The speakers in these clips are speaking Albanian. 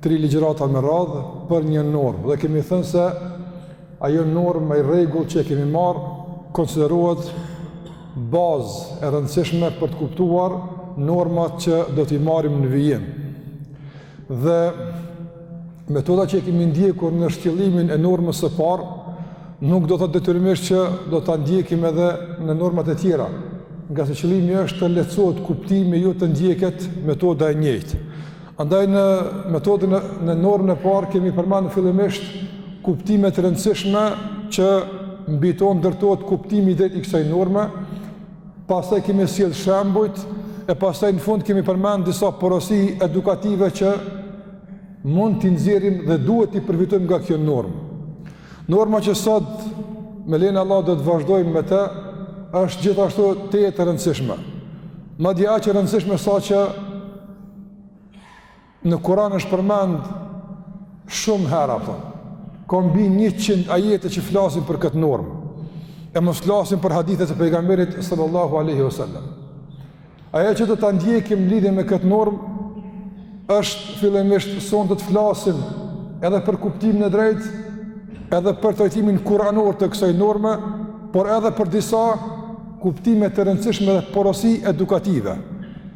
Tri ligjërata me radhë për një normë dhe kemi thënë se ajo normë, ai rregull që e kemi marrë konsiderohet bazë e rëndësishme për të kuptuar normat që do t'i marrim në vijim. Dhe metoda që e kemi ndjekur në shtjellimin e normës së parë, nuk do ta detyrimisht që do ta ndjekim edhe në normat e tjera, ngase qëllimi është të lehtësohet kuptimi jo të ndjeket metoda e njëjtë. Andaj në metodën në normën e parë kemi përmend fillimisht kuptime të rëndësishme që mbi to ndërtohet kuptimi i drejtë i kësaj norme. Pastaj kemi sjell shembujt e pastaj në fund kemi përmend disa porosi edukative që mund t'i nxjerrim dhe duhet t'i përfitojmë nga kjo normë. Norma që sot me lejen e Allahut do të vazhdojmë me të është gjithashtu tejet e rëndësishme. Madje aq e rëndësishme saqë Në Kur'an është përmend shumë herë apo. Ka mbi 100 ajete që flasin për këtë normë. E mos flasim për hadithet e pejgamberit sallallahu alaihi wasallam. Ajo që do ta ndjekim lidhje me këtë normë është fillimisht sonte të flasim edhe për kuptimin e drejtë, edhe për trajtimin kuranor të kësaj norme, por edhe për disa kuptime të rëndësishme dhe porosi edukative.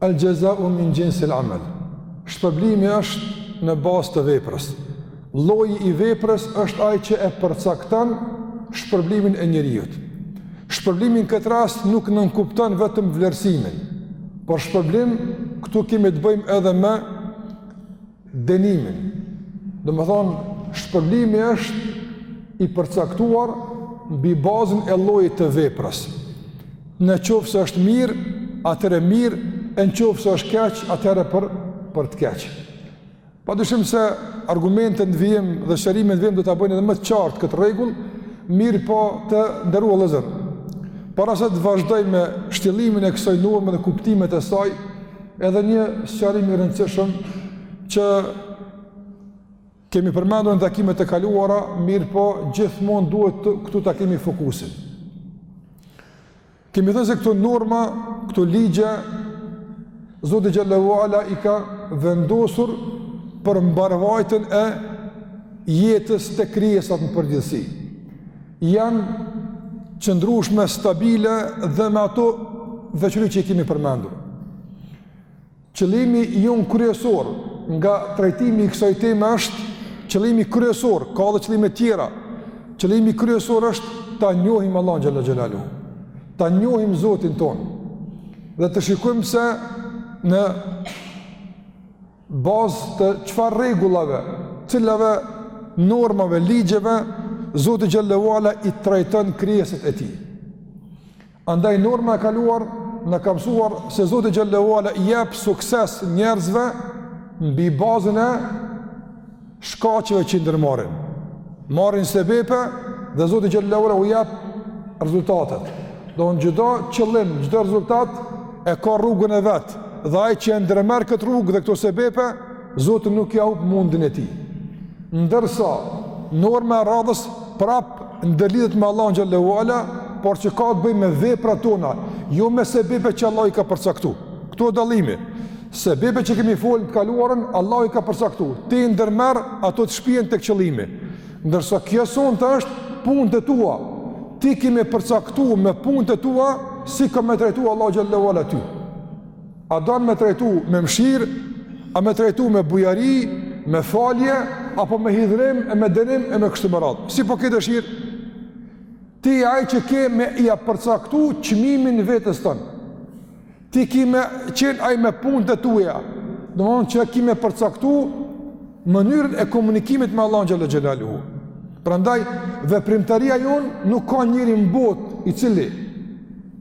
El jaza'u min jinsi al-amal. Shpërblimi është në bazë të veprës. Lloji i veprës është ai që e përcakton shpërblimin e njeriut. Shpërblimi në këtë rast nuk nënkupton vetëm vlerësimin, por shpërblim këtu kemi të bëjmë edhe me dënimin. Domethënë, shpërblimi është i përcaktuar mbi bazën e llojit të veprës. Në qoftë se është mirë, atëherë mirë, e në qoftë se është keq, atëherë për, për të keq. Pa dyshim se argumentet në vijim dhe sqarimet në vijim do ta bëjnë edhe më të qartë këtë rregull, mirëpo të nderuar vëllezër. Para se të vazhdoj me shtjellimin e kësoj norme dhe kuptimet e saj, Edhe një sqarim i rëndësishëm që kemi përmendur në takimet e kaluara, mirëpo gjithmonë duhet të, këtu ta kemi fokusin. Kemi thënë se këto norma, këto ligje Zoti xhelle ue ala i ka vendosur për mbarëvajtjen e jetës te krijesat në përgjithësi. janë të qëndrueshme, stabile dhe me ato veçori që i kemi përmendur. Qëllimi jonë kryesor nga trajtimi i kësaj teme është qëllimi kryesor, ka edhe qëllime të tjera. Qëllimi kryesor është ta njohim Allahun xhelle xhelaluhu. Ta njohim Zotin tonë. Dhe të shikojmë se në bazë të çfarë rregullave, cilave normave, ligjeve Zoti xhelle ue ala i trajton krijesat e tij. Andaj norma e kaluar na ka mësuar se Zoti xhelle ue ala i jep sukses njerëzve mbi bazën e shkaqeve që i ndërmarrin. Marrin sebepe dhe Zoti xhelle ue ala u jep rezultatet. Domethënë çdo qëllim, çdo rezultat e ka rrugën e vet. Dhe ai që e ndërmerr këtë rrugë dhe këto sebepe, Zoti nuk ia hup mundin e tij. Ndërsa norma e radhës prap ndërlidhet me Allahun xhelle ue ala, por që ka të bëjë me veprat tona, jo me sebepe që Allahu i ka përcaktu. Këtu është dallimi. Sebebet që kemi folë në të kaluarën, Allahu i ka përcaktu, ti ndërmerr ato të shpijen tek qëllimi, ndërsa kjo sonte është punët e tua, ti ke me përcaktu me punët e tua, si ka me trajtu Allahu xhelle ue ala ty. A don me trajtu me mshirë, a me trajtu me bujari, me falje, apo me hidhërim, e me denim, e me kështu me radhë. Si po ke dëshirë? Ti je ai që ke me ia përcaktu çmimin vetes tane. Ti ki me qenë ai me punët e tuja, domethonë që ki me përcaktu mënyrën e komunikimit me Allahun xhelle xhelaluhu. Prandaj, veprimtaria jonë nuk ka njeri në botë i cili,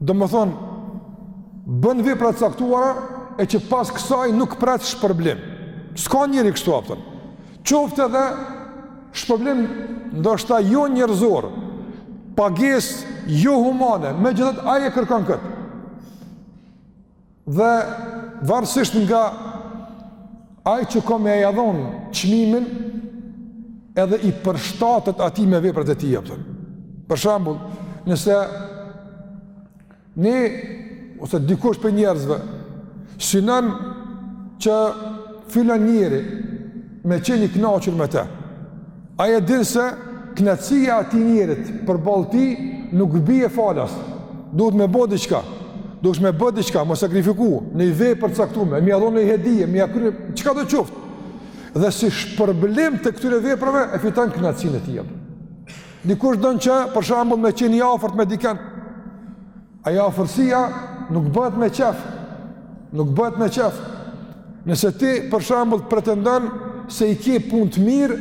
domethonë, bën vepra të caktuara, e që pas kësaj nuk pret shpërblim. S'ka njeri kështu aspak. Qoftë edhe shpërblim ndoshta jo njerëzor, pagesë jo humane, megjithatë ai e kërkon këtë. Dhe varësisht nga ai që ka me ia dhon çmimin edhe i përshtatet atij me veprat e tij apo. Për shembull, nëse ne ose dikush prej njerëzve synon që filan njeri me qenë i kënaqur me të. Ai e din se knaqsia e atij njerit përballë tij nuk bie falas. Duhet me bo diçka. Duhet me bo diçka, me sakrifiku nëj vepër caktume, me ia dhon një hedije, me ia kry çkado qoftë. Dhe si shpërblim të këtyre veprave e fiton knaqsinë e tij. Dikush don që për shembull me qenë i afërt me dikën. Ajo afërsia nuk bëhet me qef, nuk bëhet me qef. Nëse ti për shembull pretendon se i ke punët mirë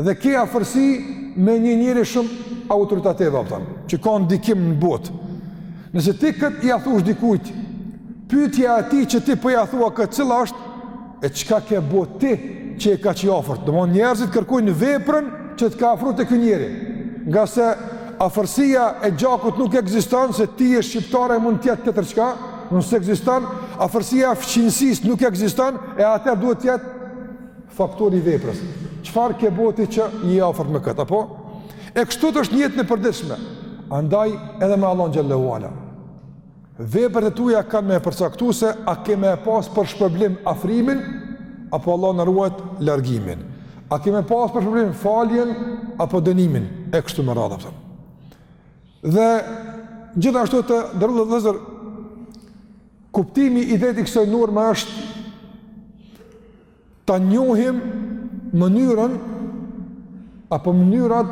dhe ke afërsi me një njeri shumë autoritativ apo që ka ndikim në botë. Nëse ti kët ia thush dikujt, pyetja e tij që ti po ia thua kët cila është, E çka ke bo ti që e ke kaq afërt? Domethënë njerëzit kërkojnë veprën që të ka afru te ky njeri. Ngase afërsia e gjakut nuk ekziston se ti je shqiptare mund të jetë tjetër çka, nuk ekziston, afërsia e fqinjësisë nuk ekziston e atëherë duhet të jetë faktori i veprës. Çfarë ke bo ti që je afërt me këtë apo? E kështu është njëjtë në përditshmëri. Andaj edhe me Allahun xhallahu ala. Veprat e tuaja kanë me e përcaktu se a ke me e pas për shpërblim afrimin, apo Allahu na ruajt largimin. A ke me pas për shpërblim faljen, apo dënimin, e kështu me radhë, pëtëm. Dhe gjithashtu të nderuar vëllezër, kuptimi i drejtë i kësaj norme është ta njohim mënyrën apo mënyrat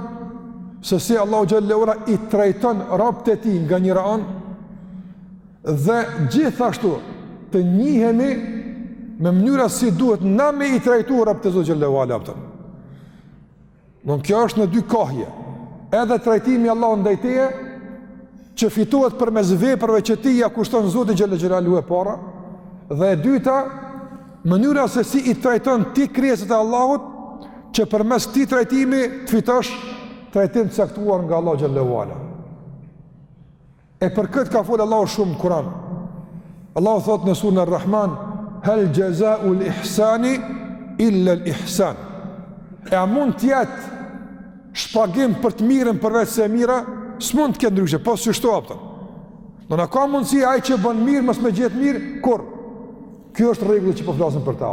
se si Allahu xhallahu ala i trajton robët e tij nga njëra anë dhe gjithashtu të njihemi me mënyrën si duhet na me i trajtuar robët e Zotit xhallahu ala. Dmth kjo është në dy kahje. Edhe trajtimi i Allahut ndaj teje, që fitohet përmes veprave që ti ja kushton Zotit xhel-le xhelaluhu e para, dhe e dyta, mënyra se si i trajton ti krijesat e Allahut, që përmes atij trajtimi të fitosh trajtim të caktuar nga Allahu xhel-le ue ala E për këtë ka folë Allahu shumë në Kur'an. Allahu thot në surën Ar-Rahman, "Hal jazaa'u al-ihsani illa al-ihsan." E a mund të jetë shpagim për të mirën përveç se e mira? S'mund të ketë ndryshe, po s'ishte apo. Dmth a ka mundësi ai që bën mirë mos me gjet mirë? Kurrë. Ky është rregulli që po flasim për të.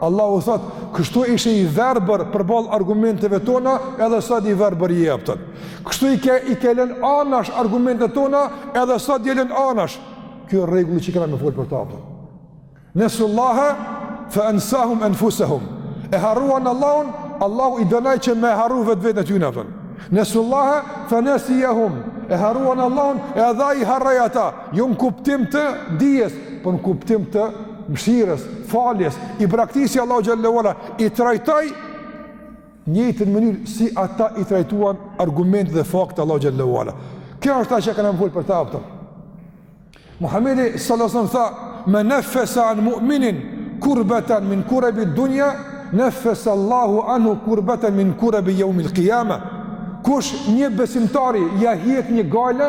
Allahu thot, kështu ishe i verbër përballë argumenteve tona, edhe sot i verbër je apëtën. Kështu i ke, i ke lën anash argumentet tona, edhe sot je lën anash. Ky rregulli që kena me folë për të apëtën. Nesu Allahe, fe ensahum enfusehum. E harruan Allahun, Allahu i dënoi që me harru vetveten e tyne apëtën. Nesu Allahe, fe nesijehum. E harruan Allahun, edhe i harroi ata. Jo në kuptim të dijes, por në kuptim të mëshirës, faljes, i braktisi Allahu xhallahu ala, i trajtoi në të njëjtën mënyrë si ata i trajtuan argumentet dhe faktet e Allahut xhallahu ala. Kjo është ajo që kena me fol për të aftë. Muhamedi sallallahu alaihi wasallam tha, "Men nafasa an mu'minin kurbatan min kurabi dunya, nafasa Allahu anhu kurbatan min kurabi yawm al-qiyamah." Kush një besimtari ja hiq një gajle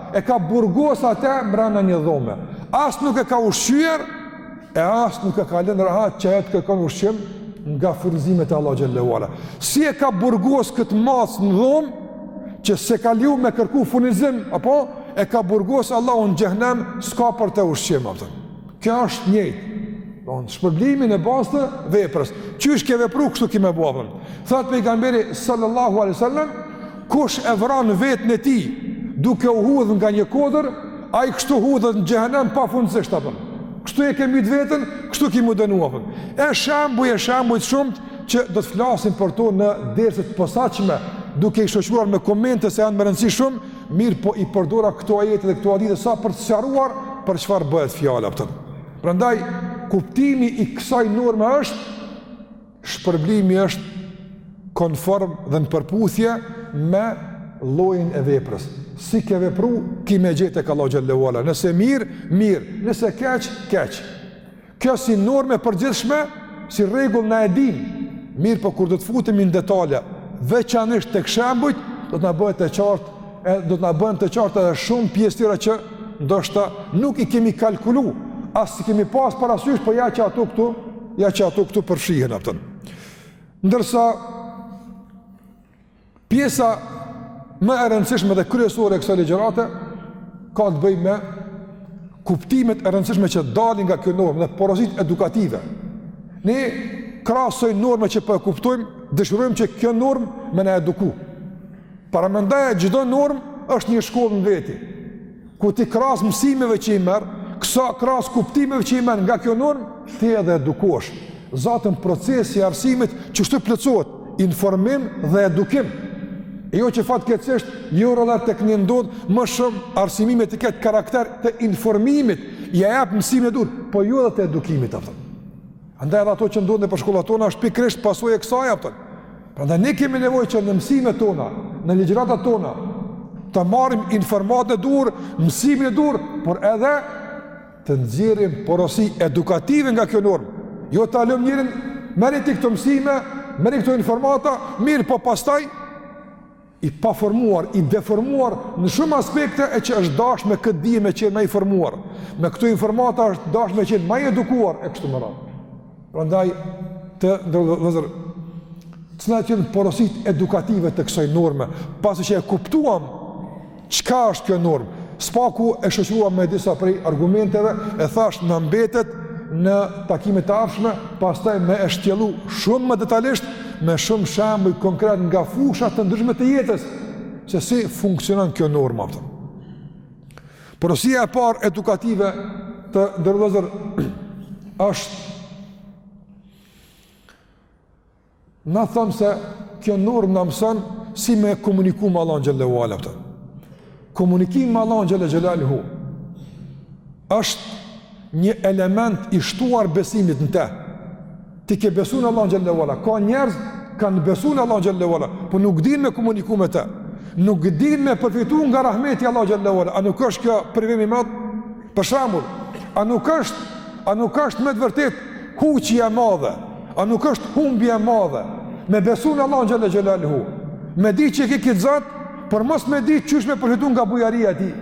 e ka burgos atë mbrena në një dhome. As nuk e ka ushqyer e as nuk e ka lënë rahat që ajo të kërkon ushqim nga furnizimet e Allah xhallahu ala. Si e ka burgos këtë mac në dhomë që s'e ka liru me kërku furnizim apo e ka burgos Allahu në xhehenem s'ka për të ushqim atë. Kjo është njëjtë. Don shpërblimi në bazë të veprës. Qysh ke vepru kështu ki me u ba. Thotë pejgamberi sallallahu alaihi wasallam, kush e vran veten e tij duke u hudh nga një kodër, ai kështu hudhet në xhehenem pafundësisht, a kupton. Kështu e ke mbyt veten, kështu ki me u dënu. E shembuj e shembuj të shumtë që do të flasim për to në derse të posaçme, duke i shoqëruar me komente se janë me rëndësi shumë, Mirëpo i përdora këto ajete dhe këto hadithe sa për të sqaruar për çfarë bëhet fjala, a kupton. Prandaj kuptimi i kësaj norme është shpërblimi është konform dhe në përputhje me llojin e veprës. Si ke vepru, ki me e gjet tek Allahu xhele ue ala. Nëse mirë, mirë. Nëse keq, keq. Kjo si normë e përgjithshme, si rregull na e dimë, mirëpo kur do të futemi në detale, veçanërisht tek shembujt, do të na bëhet të qartë, edhe do të na bëhen të qartë edhe shumë pjesë tjera që ndoshta nuk i kemi kalkulu, as i kemi pas parasysh, po ja që ato këtu, ja që ato këtu përfshihen, a kupton. Ndërsa Pjesa më e rëndësishme dhe kryesore e kësaj ligjërate ka të bëjë me kuptimet e rëndësishme që dalin nga kjo normë dhe porositë edukative. Ne krahas kësaj norme që po e kuptojmë, dëshirojmë që kjo normë me na eduku. Paramendoje çdo normë është një shkollë në veti. Ku ti krahas mësimeve që i merr, kësaj, krahas kuptimeve që i merr nga kjo normë, ti edhe edukohesh. Zaten procesi i arsimit qështu plotësohet, informim dhe edukim. E ajo që fatkeqësisht, jo rrallë tek ne ndodh më shumë arsimimi të ketë karakter të informimit, ia jap mësimin e duhur, po jo edhe të edukimit, a kupton. Andaj edhe ato që ndodhin nëpër shkollat tona është pikërisht pasojë e kësaj, a kupton. Prandaj ne kemi nevojë që në mësimet tona, në ligjëratat tona ta marrim informatën e duhur, mësimin e duhur, por edhe të nxjerrim porosi edukative nga kjo normë. Jo ta lëmë njerin merri ti këto mësime, merri këto informata, mirëpo pastaj i paformuar, i deformuar në shumë aspekte e që është dashur me këtë dije me qenë më i formuar. Me këto informata është dashur me qenë më i edukuar e kështu me radhë. Prandaj të nderuar vëllezër cilat janë porositë edukative të kësaj norme, pasi që e kuptuam Çka është kjo normë? Së paku e shoqëruam me disa prej argumenteve, e thashë na mbetet në takimet e ardhshme, pastaj me e shtjellu shumë më detalisht me shumë shembuj konkret nga fusha të ndryshme të jetës se si funksionon kjo normë, a kupton. Porosia e parë edukative të nderuar vëllezër është Na thonë se kjo normë na mëson si me komuniku me Allahun xhele ve ala, apëton. Komunikimi me Allahun xhele xhelaluhu është një element i shtuar besimit në te. Ti ke besu në Allahun xhele ve ala. Ka njerëz kanë besu në Allahun xhele ve ala, po nuk din me komuniku me te. Nuk din me përfitu nga rahmeti i Allahut xhele ve ala. A nuk është kjo privim i madh? Për shembull, a nuk është, a nuk është me të vërtetë huqja e madhe, a nuk është humbja e madhe, me besu në Allahun xhele xhelaluhu, me di që e ki këtë Zot, por mos me di qysh me përfitu nga bujaria e tij,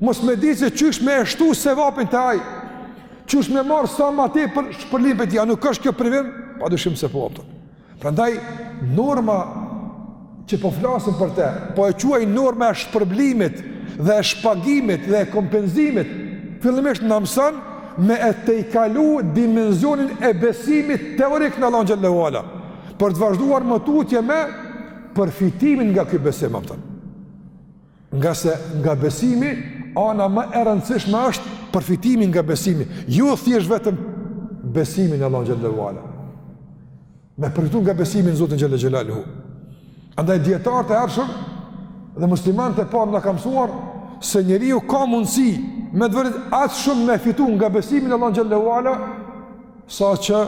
mos me di se qysh me e shtu sevapin te ai, qysh me marrë sa ma tepër shpërblim prej tij, a nuk është kjo privim? Pa dyshim se po, apëton. Prandaj norma që po flasim për të, po e quaj norma e shpërblimit dhe e shpagimit dhe e kompenzimit, fillimisht na mëson me e tejkalu dimensionin e besimit teorik në Allahun xhele ve ala, për të vazhduar më tutje me përfitimin nga ky besim, apëton. Ngase nga besimi, ana më e rëndësishme është përfitimi nga besimi, e jo thjesht vetëm besimi në Allahun xhele ve ala. Me përfitu nga besimi në Zotin xhele xhelaluhu. Andaj dijetarët e hershëm dhe muslimanët e parë na kanë mësuar se njeriu ka mundësi me të vërtetë aq shumë me fitu nga besimi në Allahun xhele ve ala Saqë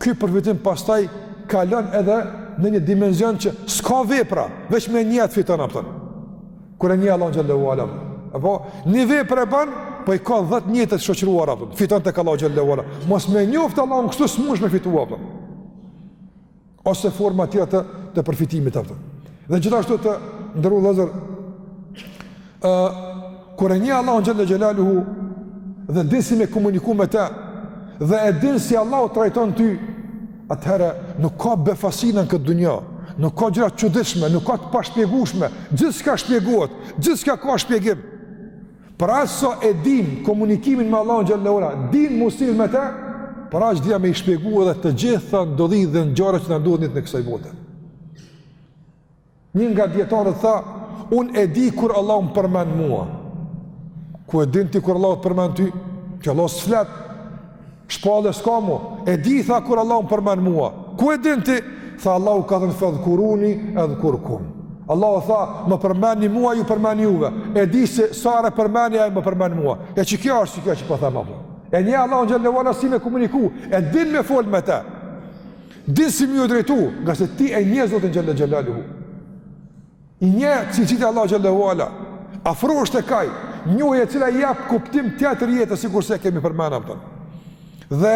ky përfitim pastaj kalon edhe në një dimenzion që s'ka vepra, veç me nijet fiton, apëton. Kur e njeh Allahun xhele ve ala. Apo, një vepër e ban, po i ka dhjetë nijete të shoqëruara, apëton. Fiton tek Allahu xhele ve ala. Mos me njoftë Allahun kështu s'mundsh me fitu, apëton. ose forma tjera të, të përfitimit, apëton. Dhe gjithashtu të nderu vëllezër, e, kur e njeh Allahun xhele xhelaluhu, dhe din si me komuniku me te, dhe e din si Allahu trajton ty, atëherë nuk ka befasina në këtë dunja, nuk ka gjëra të çuditshme, nuk ka të pashpjegushme, gjithçka shpjegohet, gjithçka ka shpjegim, Për aq sa e din komunikimin me Allahun xhele ve ala, din m'u sill me të, për aq din me i shpjegu edhe të gjitha ndodhi dhe ngjarje që na ndodhin në jetën e kësaj bote. Një nga dijetarët tha, unë e di kur Allahu më përmend mua. Ku e din ti kur Allahu të përmend ty? Që Allahu s'flet. Shpallje s'ka më, e di tha kur Allahu më përmen mua, ku e din ti? Tha Allahu ka thënë fedhkuruni edhkurkum. Allahu tha, më përmeni mua, ju përmeni juve, e di se sa herë e përmeni, ai më përmen mua, e qikjo është, qikjo që po them, apo. E njeh Allahun xhele ve ala, si me komuniku, e din me fol me te, din si m'iu drejtu, ngase ti e njeh Zotin xhele xhelaluhu. I njeh cilësitë e Allahut xhelle ue ala, afro është kjo njohja e cila jep kuptim tjetër jetës, sikurse kemi përmend, apton. Dhe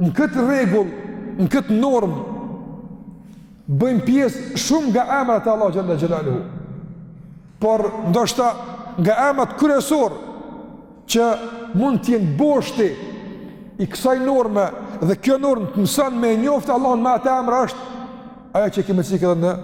në këtë regull, në këtë normë, bëjnë pjesë shumë nga emrat e Allahut xhelle xhelaluhu. Por, ndoshta, nga emrat kryesorë, që mund të jenë boshti i kësaj norme dhe kjo normë të mëson me njoft Allahun me atë emër është ai që kemi cek edhe në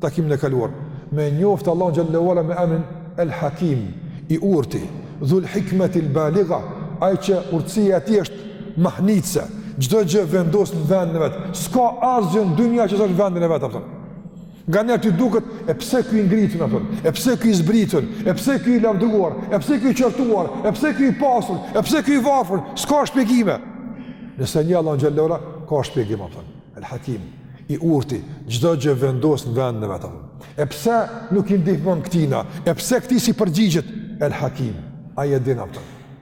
takimin e kaluar. Me njoft Allahun xhelle ue ala me emrin El Hakim, i urti, Dhul Hikmeti El Baligha, ai që urtësia e tij është mahnitëse, çdo gjë vendos në vendin e vet. S'ka asgjë në dynja që s'është në vendin e vet, apton. Nganjëherë t'i duket, e pse ky i ngritun, apton, e pse ky i zbritun, e pse ky i lavdëruar, e pse ky i qortuar, e pse ky i pasur, e pse ky i varfër, s'ka shpjegime. Nëse njeh Allahun xhelle ue ala, ka shpjegim, apton. El Hakim, i urti, çdo gjë vendos në vendin e vet, apton. E pse nuk i ndihmon këtina, e pse këti s'i përgjigjet, El Hakim, ai e din, apton.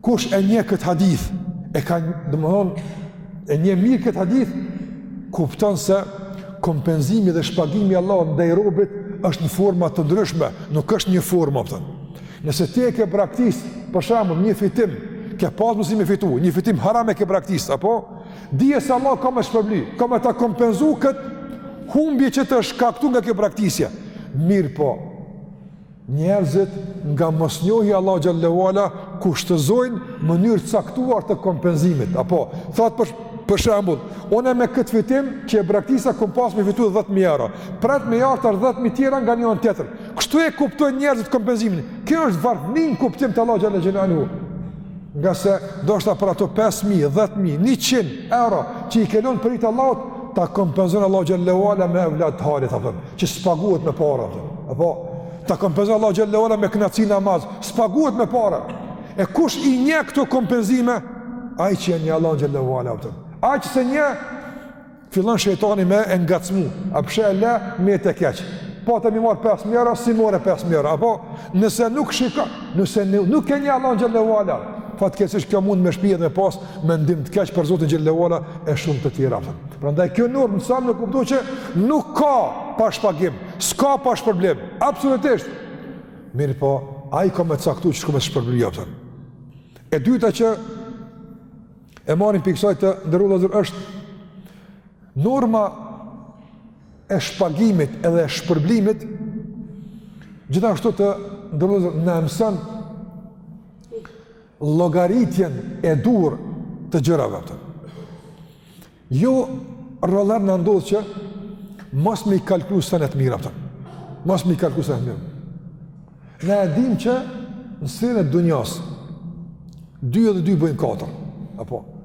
Kush e njeh këtë hadith, e ka domethënë, e njeh mirë këtë hadith, kupton se kompenzimi dhe shpagimi i Allahut ndaj robit është në forma të ndryshme, nuk është një formë, apton. Nëse ti e ke braktisë, për shambull, një fitim, ke pas mundësi me fitu, një fitim haram e ke braktisë, apo, dije se Allah ka me shpërbli, ka me ta kompenzu këtë humbje që t'u shkaktu nga kjo braktisje. Mirëpo, Njerëzit nga mosnjohja e Allahut xhelle ue ala kushtëzojnë mënyrë të caktuar të kompenzimit. Apo thotë për shembull, unë me këtë fitim që e braktisa kum pas me fitu 10000 euro. Pret me i ardh 10000 tjera nga një anë tjetër. Kështu e kuptojnë njerëzit kompenzimin. Kjo është varfëni në kuptim të Allahut xhelle xhelaluhu. Ngase ndoshta për ato 5.000, 10.000, 100 euro që i ke lon për hir të Allahut, ta kompenzon Allahu xhelle ue ala me evlat të hajrit, që s'paguhet me para, apo ta kompenzon Allahu xhelle ue ala me kënaqësi në namaz, s'paguhet me para. E kush i njeh këto kompenzime? Ai që e njeh Allahun xhelle ue ala. Ai që s'e njeh fillon shejtani me e ngacmu, a po sheh e le, mete keq. pate me i marrë 5 mijë euro, s'i more 5 mijë euro, apo nëse nuk shikon, nëse nuk e njeh Allahun xhelle ue ala, fatkeqësisht kjo mund me të shpie me pas, mendim të keq për Zotin xhelle ue ala e shumë të tjera. Prandaj kjo normë na mëson me kuptu që nuk ka pa shpagim, s'ka pa shpërblim, absolutisht. Mirëpo, ai ka me caktu qysh ka me të shpërbly, apton. E dyta që e marrim prej kësaj, të nderuar vëllezër, është norma e shpagimit edhe e shpërblimit gjithashtu, të nderuar vëllezër, na mëson llogaritjen e duhur të gjërave, a kupton. Jo rrallë na ndodh që mos me i kalkulu senet mirë, a kupton. Mos me i kalkulu senet mirë. Na e dim që në senet e dunjas, dy edhe dy bëjnë katër. Apo,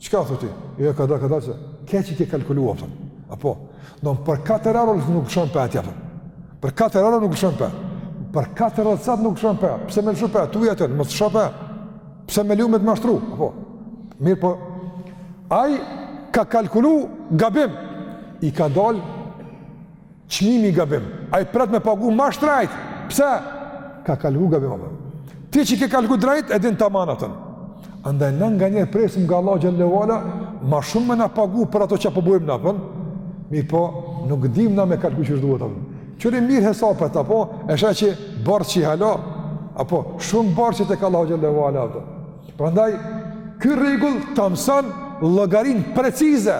Çka thotë ti? Jo ka dalë, ka dalë se keq i ke kalkulu, a kupton. Apo, do për katër orë nuk shon pa atje, a kupton. Për katër orë nuk shon pa. Për katër orë sa nuk shon pa. Pse më shon pa? Tu ja thon, mos shon pa. Pse me lu me të mashtru? Apo. Mirëpo. Ai ka kalkulu gabim. I ka dal çmimi gabim. Ai pret me pagu ma shtrejt. Pse? Ka kalkulu gabim, a kupton? Ti që ke kalkulu drejt e din tamam, a kupton. Andaj na nganjëherë presim nga Allahu xhelle ve ala ma shumë me na pagu për ato çka po bëjmë, a kupton. Mirëpo nuk dim na me kalkulu qysh duhet, a kupton. Qëroji mirë hesapet apo e sheh që borxh je hala apo shumë borxh je tek Allahu xhelle ve ala, a kupton. Prandaj ky rregull ta mëson llogarinë precize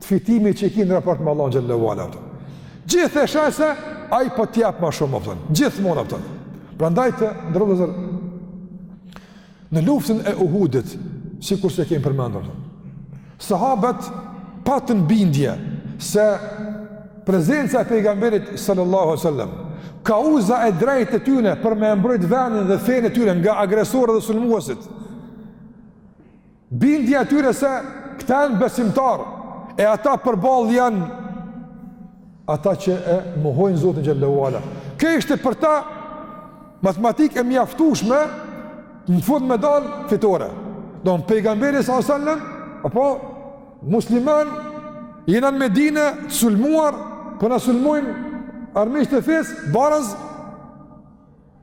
të fitimit që i ki në raport me Allahun xhelle ve ala, a kupton. Gjithë e sheh se ai po të jep ma shumë, a kupton. Gjithmonë, a kupton. Prandaj, të nderuar vëllezër, në luftën e Uhudit, sikurse kemi përmendur, a kupton. Sahabët patën bindje se prezenca e pejgamberit sallallahu sallam, kauza e drejtë e tyne për me mbrojt vendin dhe fenë e tyne nga agresorët dhe sulmuesit, Bindja e tyre se këta janë besimtarë, e ata përballë janë ata që e mohojnë Zotin xhelle ve ala. Kjo ishte për ta matematikë e mjaftushme në fund me dalë fitore. Domethënë pejgamberi sa sallem, apo muslimanë, jena në Medine, të sulmuar, po na sulmojnë armiqtë e fesë, baraz,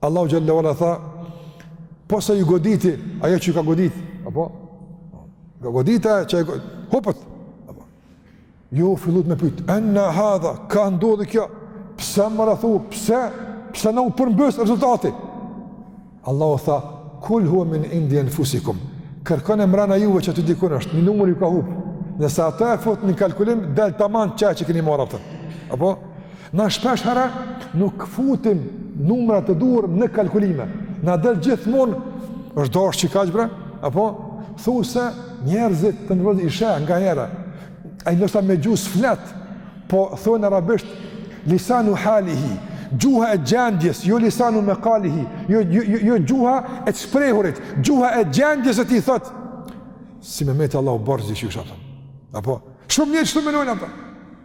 Allahu xhelle ve ala tha, po sa ju goditi ajo që ju ka godit, apo ka godit që ju hupët. Apo. Ju fillut me pyet, "Enna hadha, kah ndodhi kjo? Pse më ra thu? Pse? Pse na u përmbys rezultati?" Allahu tha, "Kul huwa min indi anfusikum." Kërkone mrena juve qaty dikun është, një numër ju ka hup. Nëse ata e fut në kalkulim, del tamam qajo që keni marrë, a kupton. Apo Na shpesh herë nuk futim numrat e duhur në kalkulime. Na del gjithmonë është dashur qikaq bre, apo thu se njerëzit të nderuar i sheh nganjëherë. Ai ndoshta me gjuhë s'flet, po thonë arabisht lisanu halihi, gjuha e gjendjes, jo lisanu mekalihi, jo, jo, jo, jo gjuha e të shprehurit, gjuha e gjendjes së tij thotë, si me metë Allahu borxh qështu, a kupton. Apo, shumë njerëz qashtu menojnë, a kupton.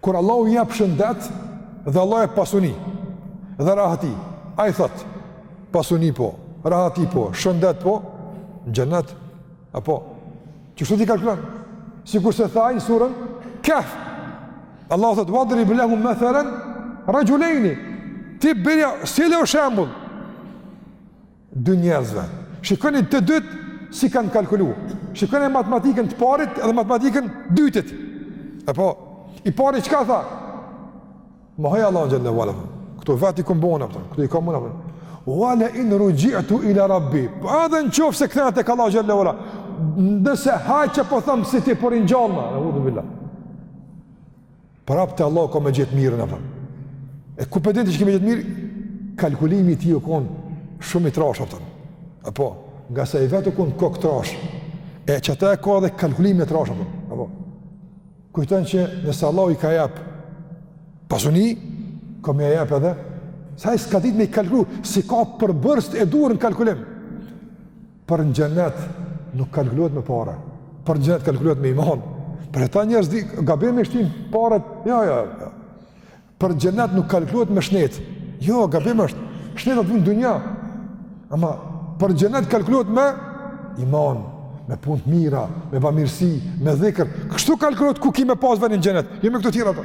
Kur Allahu jep shëndet dhe Allahu jep pasuni dhe rahati, ai thot, pasuni po, rahati po, shëndet po, në gjennet, apo, qështu ti kalkulon, sikurse tha në suren Kehf, Allahu thot, vadrib lehum methelen raxhulejni, ti bjerju, sillju shembull, dy njerëzve. Shikoni të dytë si kanë kalkulu. Shikoni matematikën të parit edhe matematikën të dytit. Apo i pari çka tha? Mohoi Allahun xhel-le ve ala. Kto vet i kom bo, a kupton? Kto i kom un, a kupton? Wa la in ruji'tu ila rabbi. Po edhe në qoftë se kthehna tek Allahu xhel-le ve ala. Nëse hajt qe po them si ti po ringjallna, neudhu billah. Prap te Allahu kam me gjet mirë, a kupton. E ku po e din ti që ke me gjet mirë? Kalkulimi i tij u kon shumë i trashë, a kupton. Apo, ngase ai vetë u kon kokëtrash. E qata e ka edhe kalkulimin e trashë, a kupton. Apo. Kujton që nëse Allahu i ka jap pasuni, ka me i jap edhe, se s'ka ditë me i kalkulu, s'i ka përbërst e duhur në kalkulim. Për në gjenet nuk kalkulohet me pare, për në gjenet kalkulohet me iman. Për ata njerëzit, gabim me shti paret, jo, jo, jo. Për në gjenet nuk kalkulohet me shnet, jo, gabim është, shneti të vyn në dunja. Ama për në gjenet kalkulohet me iman, me punë të mira, me bamirësi, me dhikër. Kështu kalkulohet ku ki me pas venin në gjenet, jo me këto tjerat.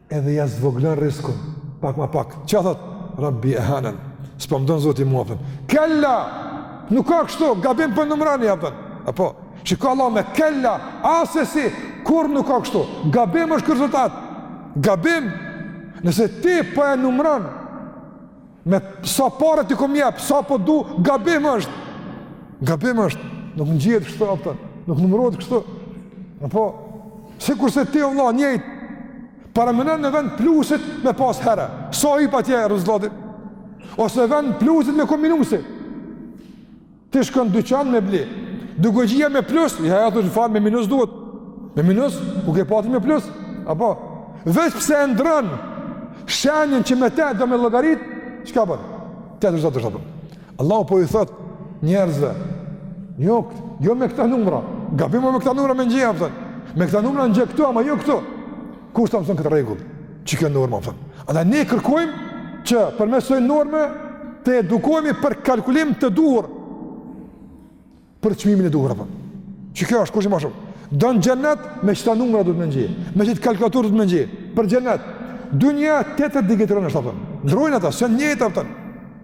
Edhe ja zvogëlon rriskun, pak ma pak. Çka thot? Rabbi ehanen. S'po më don Zoti mu, a kupton. Kella! Nuk ka kështu, gabim po e numron, a kupton? Apo, shiko Allahu me kella, asesi kurrë nuk ka kështu. Gabim është ky rezultat. Gabim. Nëse ti po e numron Me sa pare t'i kom jep, sa po t'du, gabim është. Gabim është, nuk ngjehet kështu, a kupton, nuk numrohet kështu. Apo, sikurse ti o vlla njëjtë, parameno në vend plusit me pas herë. Sa hip atje rezultati? Ose vend plusit me kon minusi? Ti shkon në dyqan me ble. Dugajxhija me plus, jo jo, thu m'fal me minus duhet. Me minus u ke pati me plus. Apo veç pse e ndron shenjën që me te do me llogarit, çka bën? Te do të thotë. Allahu po i thot njerëzve, jo, jo me këta numra. Gabim me këta numra me ngjeh, a kupton? Me këta numra ngjeh këtu, ama jo këtu. Kush ta mëson këtë rregull? Qikjo norma, a kupton? Andaj ne kërkojmë që përmes ksaj norme të edukohemi për kalkulim të duhur për çmimin e duhur, a kupton. Qikjo është, kush ma shumë don xhenet me qita numra duhet me ngjeh. Me qit kalkulator duhet me ngjeh. Për xhenet. Dunia tjetër digitron është, a kupton. Ndrojnë ata, s'jon njëjtë, a kupton.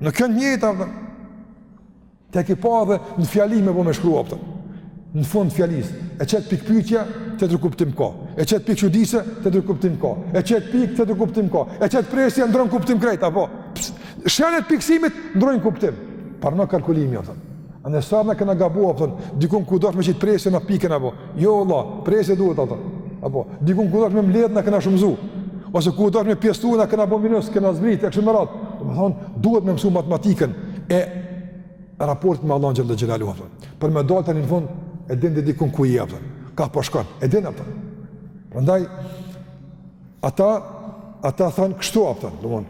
Nuk jon njëjtë, a kupton. Ti e ke pa edhe në fjali me bo me shkru, a kupton. Në fund fjalisë, e qet pikëpytje, tjetër kuptim ka. E qet pikëçuditse, tjetër kuptim ka. E qet pikë, tjetër kuptim ka. E qet presje, ndrron kuptim krejt, apo? Shenjat e pikësimit ndrrojnë kuptim. Pra na kalkulimin, a kupton. A ne sa herë na kena gabu, a kupton, dikun ku u dash me qit presje na pikën, apo? Jo valla, presje duhet, a kupton. Apo, dikun ku u dash me mbledh na kena shumëzu. Ose ku u dash me pjesëtu na kena bo minus, kena zbrit e kështu me radhë. Domethonë, duhet me mësu matematikën e raportit me Allahun xhele xhelaluhu, a kupton. Për me dalë tani në fund, e din dikun ku je, a kupton, ka po shkon, e din, a kupton. Prandaj ata ata thanë kështu, a kupton, domthon.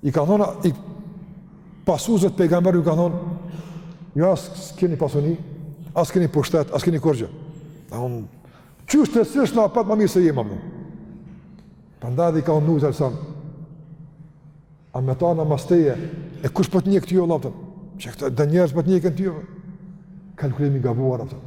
I ka thonë, pasuesit e pejgamberit u ka thonë, ju jo, as s'keni pasuni, as keni pushtet, as keni kurgjo. A unë, qështë të sërsh në apet ma mirë se jema më? Prandaj edhe i kanë Nuhit alejhi selam, a me t'ardh na mas teje, e kush po të ndjek ty jo, a kupton? Qëto do njerëz po të ndjekin ty jo, kalkulimi i gabuar, a kupton.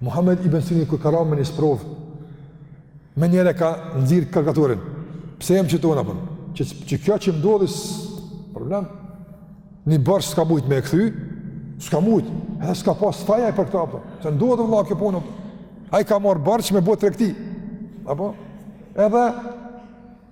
Muhammed ibn Sirini kur ka ra me një sprovë, menjëherë e ka nxjerr kalkulatorin. Pse jem që tona, apo? Që, që kjo që m'ndodhi, problem, një borxh s'ka mujt me e kthy, s'ka mujt, edhe s'ka pas faj ai për këta, a kupton. Pse ndodhi vlla kjo punë, apo. Ai ka marrë borxh me bo tregti. Apo? Edhe,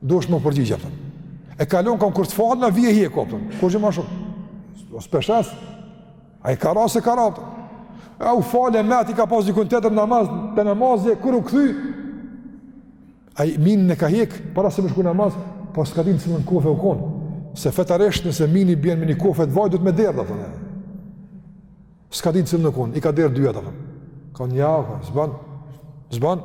Duhet me u përgjigj, a kupton. E kalon kanë kur të falna vi e heki, a kupton. Kur që ma shumë? O s'pe shes. Ai ka ra se ka ra, a kupton. E u fal e meti ka pas dikon tjetër namaz, te namazi kur u kthy. Ai minin e ka hek, para se me shku n'namaz, po s'ka dit n'cilën kofe u konë. Se fetarisht nëse mini bjen me një kofe të vajit, duhet me derdh, a kupton. S'ka dit n'cilën u konë, i ka derdh dyja, a kupton. Ka një avë, s'ban, s'ban.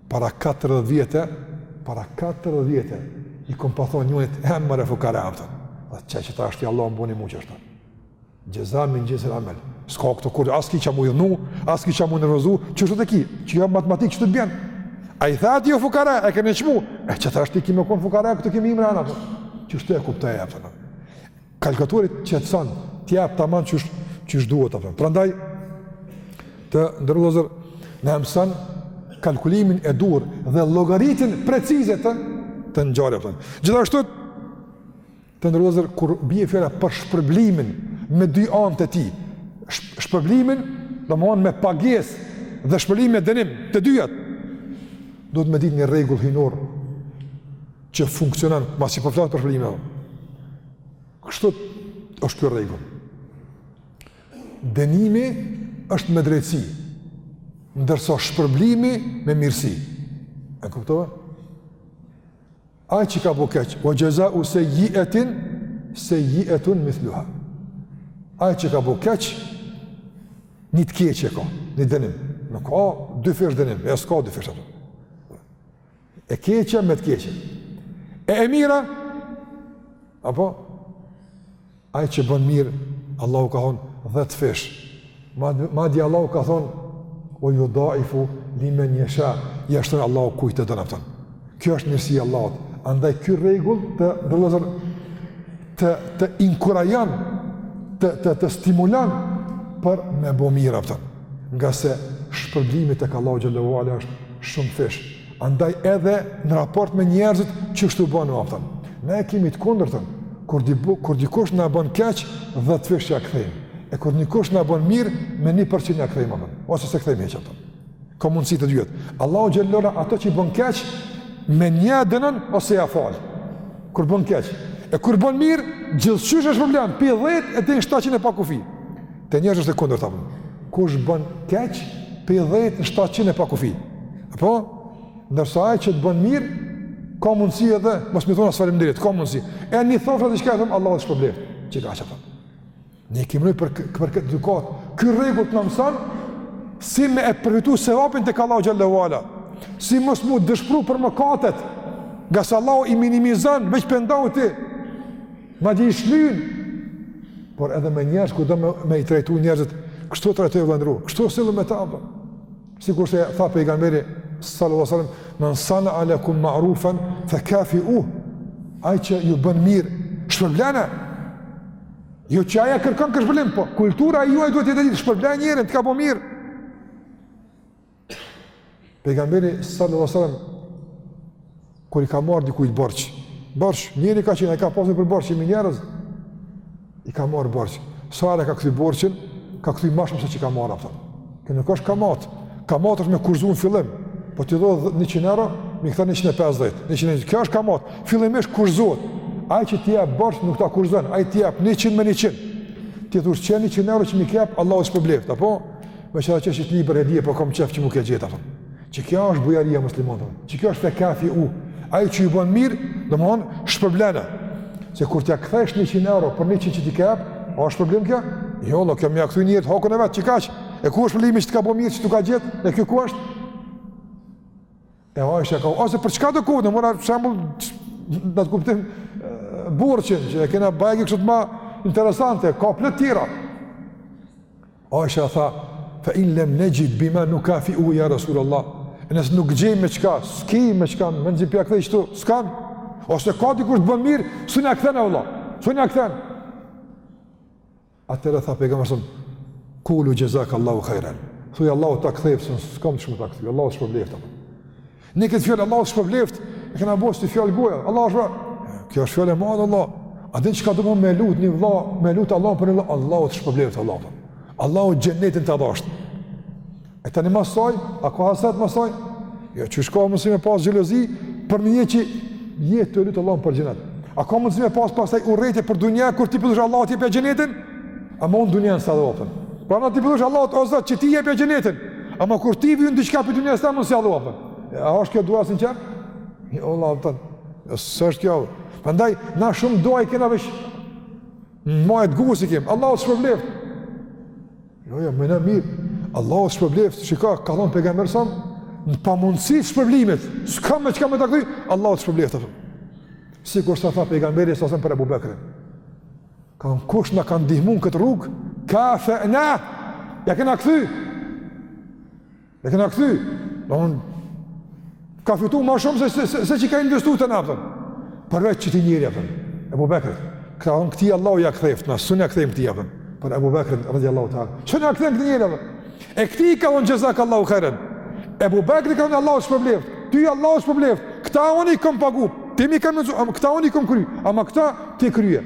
Para katërdhjetë vjete, para katërdhjetë vjete, i kom pas thonë njënit, e more fukare, a kupton. Edhe qe tash Allahi më boni mu qashtu. Xheza min xhinsil amel. S'ka këtu kurgjo, as ki ça m'u hidhnu, as ki ça m'u nervozu, qashtu e ki, që jam matematikë qashtu të bjen. A i the ti o fukare, e ke nënçmu, e qe tash ti ki me konë fukare, këtë kime imre anë, qashtu e kupto, a kupton. Kalkulatori të qetëson, të jep tamam qysh duhet apo. Prandaj të nderuar vllazër na mëson kalkulimin e duhur dhe llogaritjen precize të ngjarjeve apo. Gjithashtu të nderuar vllazër kur bie fjala për shpërblimin me dy anët e tij. Shpërblimin, domthon me pagesë dhe shpërblimin me dënim të dyjat. Duhet me ditë një rregull hyjnor që funksionon, pasi po flas për shpërblimin apo. Kështu është ky rregull. Dënimi është me drejtësi, ndërsa shpërblimi me mirësi. E kuptove? Ai që ka bo keq, ue xhezau sejjietin sejjietun mithluha. Ai që ka bo keq, një të keqe ka, një dënim. Nuk ka dy fish dënim, e s'ka dy fish ato. E keqja me të keqe. E e mira, apo, ai që bën mirë, Allahu ka thonë, dhjetë fish. Madje Allahu ka thonë, ue judaifu limen jesha, ia shton Allahu kujt të don. Kjo është mirësia e Allahut, andaj ky rregull vëllezër, të, të inkurajon, të, të, të stimulon, për me bo mirë, kupton. ngase shpërblimi tek Allahu xhele ue ala është shumë fish. Andaj edhe në raport me njerëzit që kështu bën, kupton. Ne e kemi të kundërtën. Kur di kur dikush na bën keq, 10 fish ja kthejmë. E kur dikush na bën mirë, me 1% ja kthejmë atë. Ose s'e kthejmë hiç, kupton. Ka mundësi të dyjat. Allahu xhele ue ala atë që bën keq me një e dënon ose ja fal. Kur bën keq. E kur bën mirë, gjithqysh e shpërblen. Pi 10 e deri 700 e pa kufi. Te njerëzit është e kundërta. Kush bën keq, pi 10 në 700 e pa kufi. Apo, ndërsa ai që të bën mirë, ka mundësi edhe mos me t'thonë as faleminderit, ka mundësi. E ani thofa diçka them Allahu të shpërbleftë. Qe kaq. Ne kemi rrit për për këtë dukat. Ky rregull të na mëson si me e përfitu sevapin tek Allahu xhele ue ala. Si mos m'u dëshpru për mëkatet. Ngase Allahu i minimizon veç pendohu ti. Madje i shlyn, por edhe me njerëz kur do me, me i trajtu njerëzit, kështu trajtoji vlla i nderu, kështu sillu me ta, për. sikurse tha pejgamberi, sallallahu alejhi ue selem, men sanaa ilejkum ma'rufen, fe kafiuh, ai që ju bën mirë, shpërblene, jo që ai e kërkon këtë shpërblim, po kultura juaj duhet të jetë e tillë, shpërblene njerin, të ka bo mirë, Pejgamberi sallallahu alajhi wasallam kur i ka marrë dikujt borxh, borxh, njeri ka qenë, ai ka pasur për borxh me njerëz. I ka marrë borxh. Sa herë e ka kthy borxhin, ka kthy më shumë se çka ka marrë atë. Kjo nuk është kamat. Kamat është me kushtëzu në fillim. Po ti do 100 euro, më kthen 150. 100. Kjo është kamat. Fillimisht kushtëzohet. Ai që t'i jep borxh nuk ta kushtëzon, ai t'i jep 100 me 100. Ti thush qe 100 euro që m'i ke jep, Allahu t'shpërbleftë, apo? Merre qe qet libër hedije, po kom qejf që m'u ke gjet, kupton. Qe kjo është bujaria e muslimanit, kupton. Qe kjo është fe kafiuh. Ai që ju bën mirë, domethonë, shpërblene. Se kur t'ia kthesh 100 euro për 100 që t'i ka jep, a është shpërblim kjo? Jo, vlla, kjo m'ia kthy njerit hakun e vet, qe kaq. E ku është shpërblimi që të ka bo mirë që t'u ka gjet? E kjo ku është? E Aisha ka, ose për çka do kohën, mora shembull na të kuptojmë borxhin që e kena bajagi kështu të ma interesante, ka plot tjera. Aisha tha, fa in lam najid bima nukafi u ya rasulullah. Nëse nuk gjej me çka, s'ki me çka, më nxit po ia kthej këtu, s'kam. Ose ka dikush të bon mirë, s'un ja kthen vallah. S'un ja kthen. Atëherë tha pejgamberi sa kulu jazak Allahu khairan. Thuaj Allahu ta ktheftë, se s'kam çka me ta kthy. Allahu të shpërbleftë apo. Ne këtë fjalë Allahu të shpërbleftë, e kena bo si fjalë goje. Allahu shpër. Kjo është fjalë e madhe vallah. A din çka do më me lut një vëlla, me lut Allahun për një vëlla, Allahu të shpërbleftë Allahu. Allahu xhenetin ta dhashtë. E tani masanej, a ka haset masanej? Jo, qysh ka mundësi me pas xhelozi për një që je tu lut Allahun për xhenet. A ka mundësi me pas pastaj urrejtje për dunja kur ti po dojsh Allahu t'ia jep xhenetin? Ama në dunja në sa dhe vapën. Pra ti po dojsh Allah të ozat që t'ia jep xhenetin. Ama kur t'i vjen diçka për dunja në sa mësi Allah vapën. A është kjo dua e sinqertë? Jo, vallah, a kupton. S'është kjo. Prandaj, na shumë dua i kena veç maje gjuhës i kemi. Allahu të shpërbleftë. Jo, jo, meno mirë, Allahu të shpërbleftë, shiko, ka thonë pejgamberi alejhi selam, në pamundësi të shpërblimit, s'ka me çka me ta kthy, Allahu të shpërbleftë, sikur se tha pejgamberi alejhi selam për Ebu Bekrin. Ka thonë, kush na ka ndihmu në këtë rrugë, kafe'na, ja kena kthy. E kena kthy, domethënë ka fitu ma shumë se, se, se, se çka ka investu te na, a kupton, përveç qeti njeri, a kupton, Ebu Bekrit, ka thonë këtij Allahu ja ktheftë, na s'un ja kthejmë këtij, a kupton, për Ebu Bekrin, radiallahu ta'ala, s'un ja kthejmë këtij njeri, a kupton, e këtij ka thonë xhezak Allahu khajren, Ebu Bekrit ka thonë Allahu të shpërbleftë, ty Allahu të shpërbleftë, këta unë i kom pagu, ti mi këm nëzu, këta unë i kom kry, ama këta ti kryje,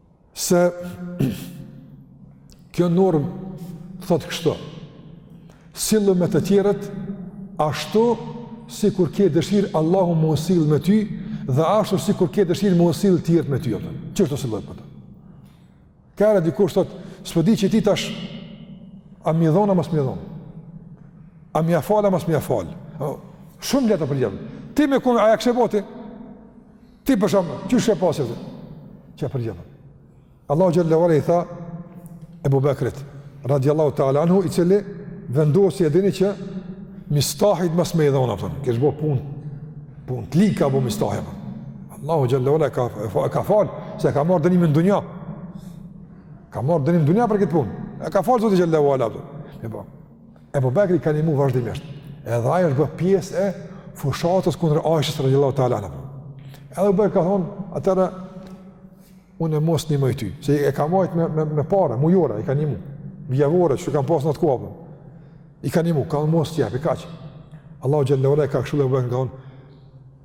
se kjo normë thotë kështu sillu me të tjerët ashtu sikur ke dëshirë Allahu me u sillë me ty dhe ashtu sikur ke dëshirë me u sillë tjerët me ty qashtu sillu e për këtë ka dikush thotë s'po di qetij tash a me i dhonë a mas me i dhonë a me ia falë a mas me ia falë shumë lehtë a përgjigja ti me konë a e kishe bo ti Ti për shembull, qysh e pasë e të? Qe përgjigjen. Allahu Xhelle ve Ala i tha Ebu Bekrit, radiallahu ta'ala anhu, i cili vendosi e dini që Mistahit mas me i dhonë, kupton, kish bo punë, punë të ligë ka bo Mistahi, kupton. Allahu Xhelle ve Ala e ka, e ka falë, se e ka marrë dënimin dunja. Ka marrë dënimin në dunja për këtë punë. E ka falë Zoti Xhelle ve Ala, kupton. Ebu Bekri i ka nimu vazhdimisht, edhe ai është bërë pjesë e fushatës kundër Aishës radhiyallahu ta'ala anha. Edhe Ebu Bekri ka thon, atëher unë mo s'të nimoj ty, se e ka majt me me, me para, mujore, i ka nimu. Javore që kanë pasur në atë kohë. I ka nimu, ka mo s't'i jap kaq. Allahu xhallahu ta'ala e ka këshillu Ebu Bekrin.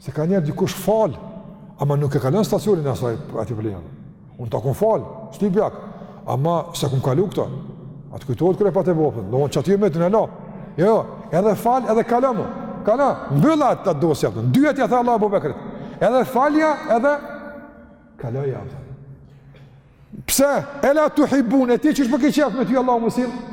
Se ka njerëz dikush fal, ama nuk e kalon stacionin asaj ati vlejën. Unë ta kom fal, shtu i bjakë, ama s'e kom kalu këta. A të kujtohet kur e pate bo, domethënë qaty i metin ala. Jo, jo, edhe fal, edhe kalo mo. Kalo, mbylle atë dosje, të dyja ja tha Allahu Ebu Bekrit. Edhe falja, edhe kaloja atë. Pse, ela tuhibun, a ti s'po ke qef me ty Allahu mëshiru?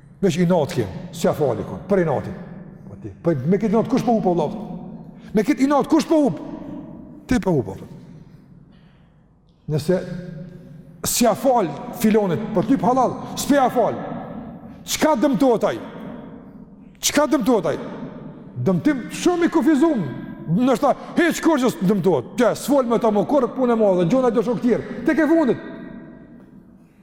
Veç inat kem, s'ja fali kon, për inat. Po ti, për, po, me këtë inat, kush po hup? Me këtë inat, kush po hup? Ti po hup. Nëse s'ja fal filonit, po ty po halal, s'po ja fal. Çka dëmtohet ai? Çka dëmtohet ai? Dëmtim shumë i kufizum. Ndoshta, hiç kurgjo s'dëmtohet. Te, s'fol me ta mo kurr, punë e madhe, gjon ai do shokë tjerë. Tek e fundit.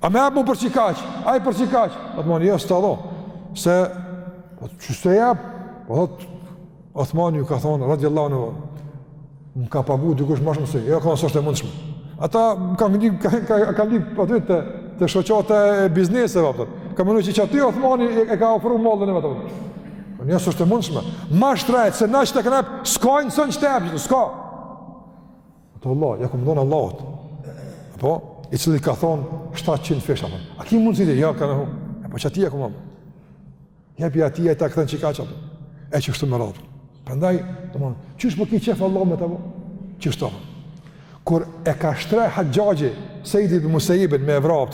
A ma jep për qikaq, ai për qikaq, Othmani, jo, s'ta dho, se, po, qysh s'e jep, po, thot, Othmani ju ka thonë, radiallahu anhu, më ka pagu dikush ma shumë se ju, ka thonë s'është e mundshme. Ata, më ka më një, ka, ka, ka një, po, të të, të shoqate e biznese, po, të, kanë menu që qaty, Othmani, e, e ka ofru mallin e vet, po, jo s'është e mundshme, ma shtrejt, se na që të kënep, s'ka insan që të jep, s'ka, Ato Allah, ja kom dhonë Allahut. Apo, i cili ka thonë 700 fish. Apo. A ki mundësi ti, jo, ka në hu. E po qatij ja kom dhonë. Ja jep atij e ta kthen qikaq apo. E kështu me radhë. Prandaj, domethënë, qysh po ki qef Allahu me ta bo? Qysh të Kur e ka shtri Haxhaxhi Seid ibn Musejibin me e vra.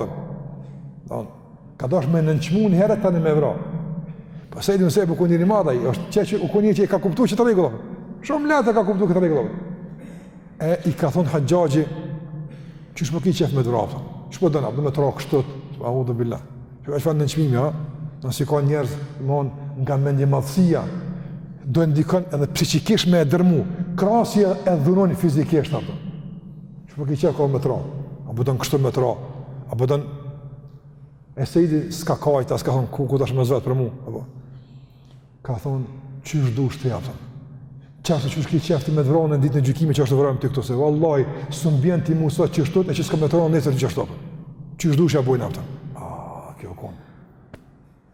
Ka dasht me nënçmu një herë tani me vra. Po Seid ibn Musejibi u kon i madh ai, është çka që u kon që e ka kuptu qit rregull. Shumë lehtë ka kuptuar këtë rregull. E i ka thon Haxhaxhi, qysh po ki qef me t'vra. Qysh po don, a do me t'ra kështu, eudhu billah. Kjo është fjalë nënçmimi, ha. Do si ka njerëz don nga mendjemadhësia don dikon edhe psikikisht me e dërmu. Krahas që e dhunon fizikisht apo. Qysh po ki qef ka me t'ra, a po don kështu me t'ra, a po don... E Seidi s'ka kajt, s'ka thonë kuku tash me zvetë për mu, apo. Ka thonë, qysh dush ti, apo. Qashtu qysh ki qef ti me të vra unë në ditën e gjykimit qashtu vramë ti këtu, se vallahi, s'më bjenë ti mu sot qashtu e që s'kam me të vra unë nesër qashtu. Qysh dush ja bon apo. A, kjo konë.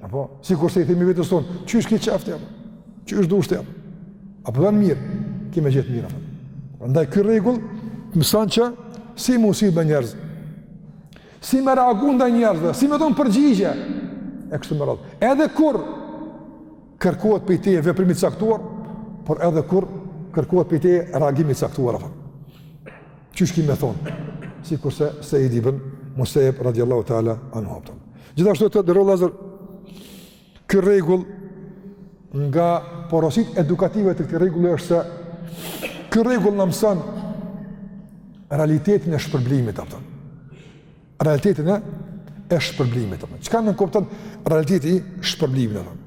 Apo, sikurse i themi vetes tonë, qysh ki qef ti, apo? Qysh dush ti, apo? Apo bën mirë, ki me gjetë mirë, apo? Prandaj, ky rregull na mëson që si m'u sill me njerëz, si me reagu ndaj njerëzve, si me dhonë përgjigje, e kështu me radhë. Edhe kur kërkohet prej teje veprimi i caktuar, por edhe kur kërkohet prej teje reagimi i caktuar, apo? Qysh ki me thonë, sikurse Seid ibn Musejeb radiallahu ta'ala anhu, a kupton. Gjithashtu të nderum vllazër, ky rregull nga porositë edukative të këtij rregulli është se ky rregull na mëson realitetin e shpërblimit, a kupton. Realitetin e, e shpërblimit, a kupton. Çka nënkupton realiteti i shpërblimit, a kupton.